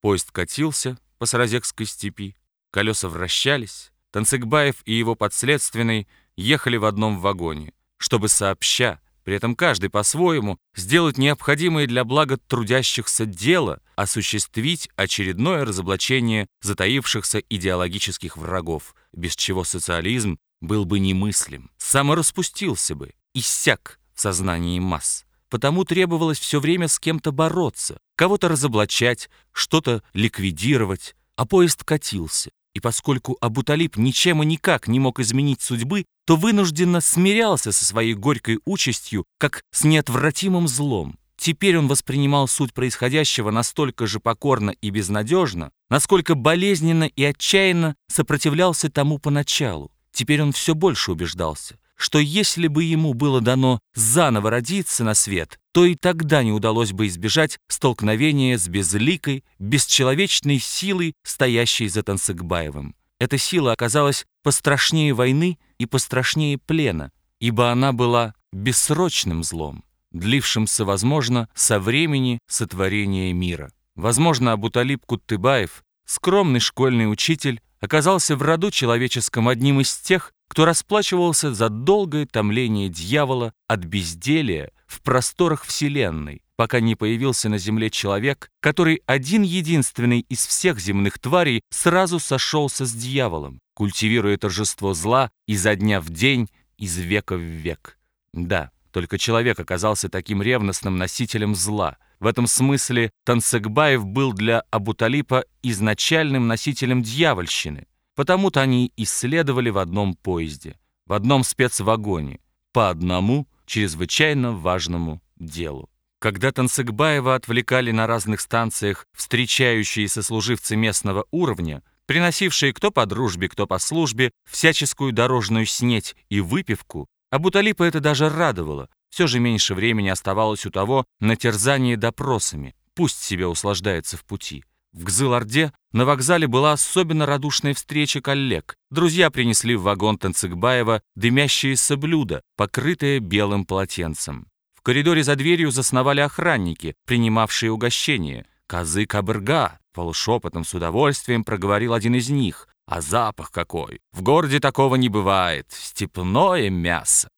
Поезд катился по Саразекской степи, колеса вращались, Танцыгбаев и его подследственный ехали в одном вагоне, чтобы сообща, при этом каждый по-своему, сделать необходимое для блага трудящихся дело, осуществить очередное разоблачение затаившихся идеологических врагов, без чего социализм был бы немыслим, самораспустился бы, иссяк в сознании масс. Потому требовалось все время с кем-то бороться, кого-то разоблачать, что-то ликвидировать, а поезд катился. И поскольку Абуталиб ничем и никак не мог изменить судьбы, то вынужденно смирялся со своей горькой участью, как с неотвратимым злом. Теперь он воспринимал суть происходящего настолько же покорно и безнадежно, насколько болезненно и отчаянно сопротивлялся тому поначалу. Теперь он все больше убеждался, что если бы ему было дано заново родиться на свет, то и тогда не удалось бы избежать столкновения с безликой, бесчеловечной силой, стоящей за Тансыгбаевым. Эта сила оказалась пострашнее войны и пострашнее плена, ибо она была бессрочным злом, длившимся, возможно, со времени сотворения мира. Возможно, Абуталиб Куттыбаев, скромный школьный учитель, оказался в роду человеческом одним из тех, кто расплачивался за долгое томление дьявола от безделия в просторах Вселенной, пока не появился на земле человек, который один-единственный из всех земных тварей сразу сошелся с дьяволом, культивируя торжество зла изо дня в день, из века в век. Да, только человек оказался таким ревностным носителем зла. В этом смысле Тансекбаев был для Абуталипа изначальным носителем дьявольщины, Потому-то они исследовали в одном поезде, в одном спецвагоне, по одному чрезвычайно важному делу. Когда Тансыгбаева отвлекали на разных станциях встречающие сослуживцы местного уровня, приносившие кто по дружбе, кто по службе всяческую дорожную снеть и выпивку, Абуталипа это даже радовало. Все же меньше времени оставалось у того на терзание допросами. Пусть себе услаждается в пути. В Гзыл-Орде на вокзале была особенно радушная встреча коллег. Друзья принесли в вагон Танцыгбаева дымящиеся блюда, покрытые белым полотенцем. В коридоре за дверью засновали охранники, принимавшие угощение. «Козы кабырга!» — полушепотом с удовольствием проговорил один из них. «А запах какой! В городе такого не бывает! Степное мясо!»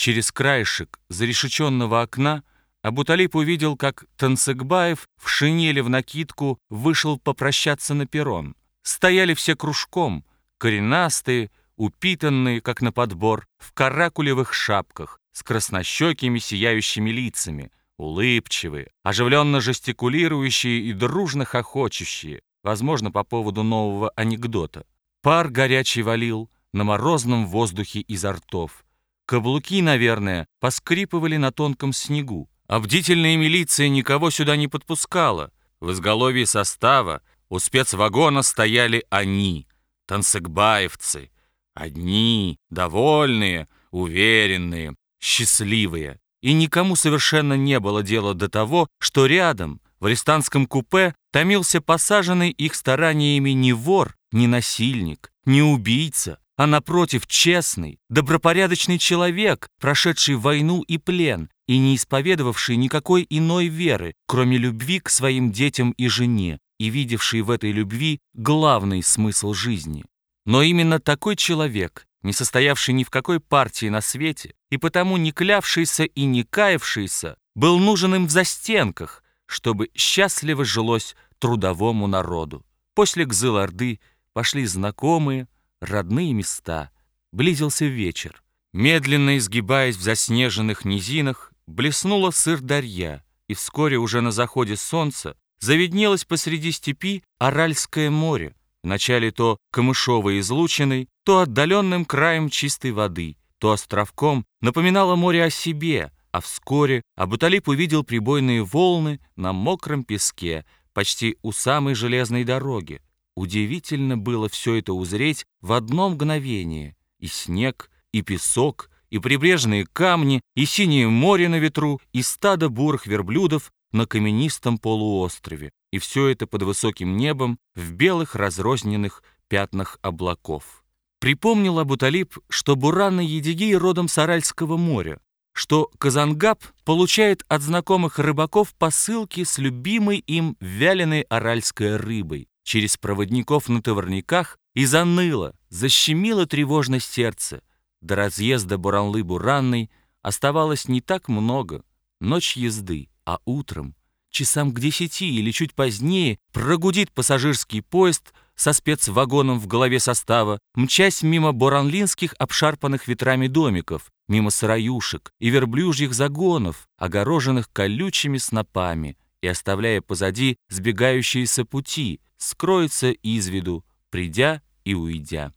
Через краешек зарешеченного окна Абуталип увидел, как Танцыгбаев в шинели в накидку вышел попрощаться на перрон. Стояли все кружком, коренастые, упитанные, как на подбор, в каракулевых шапках, с краснощекими сияющими лицами, улыбчивые, оживленно жестикулирующие и дружно хохочущие, возможно, по поводу нового анекдота. Пар горячий валил на морозном воздухе изо ртов. Каблуки, наверное, поскрипывали на тонком снегу. А бдительная милиция никого сюда не подпускала. В изголовье состава у спецвагона стояли они, танцыгбаевцы. Одни, довольные, уверенные, счастливые. И никому совершенно не было дела до того, что рядом, в арестантском купе, томился посаженный их стараниями не вор, не насильник, не убийца, а напротив честный, добропорядочный человек, прошедший войну и плен, и не исповедовавший никакой иной веры, кроме любви к своим детям и жене, и видевший в этой любви главный смысл жизни. Но именно такой человек, не состоявший ни в какой партии на свете, и потому не клявшийся и не каявшийся, был нужен им в застенках, чтобы счастливо жилось трудовому народу. После Гзыл-Орды пошли знакомые, родные места. Близился вечер. Медленно изгибаясь в заснеженных низинах, блеснула сыр-дарья, и вскоре уже на заходе солнца заведнелось посреди степи Аральское море, вначале то камышовой излучиной, то отдаленным краем чистой воды, то островком напоминало море о себе, а вскоре Абуталип увидел прибойные волны на мокром песке, почти у самой железной дороги. Удивительно было все это узреть в одно мгновение. И снег, и песок, и прибрежные камни, и синее море на ветру, и стадо бурых верблюдов на каменистом полуострове, и все это под высоким небом в белых разрозненных пятнах облаков. Припомнил Абуталиб, что Буран и Едигей родом с Аральского моря, что Казангаб получает от знакомых рыбаков посылки с любимой им вяленой аральской рыбой через проводников на товарниках и заныло, защемило тревожно сердце. До разъезда Буранлы-Буранной оставалось не так много, ночь езды, а утром, часам к десяти или чуть позднее, прогудит пассажирский поезд со спецвагоном в голове состава, мчась мимо буранлинских обшарпанных ветрами домиков, мимо сыроюшек и верблюжьих загонов, огороженных колючими снопами, и оставляя позади сбегающиеся пути, скроется из виду, придя и уйдя.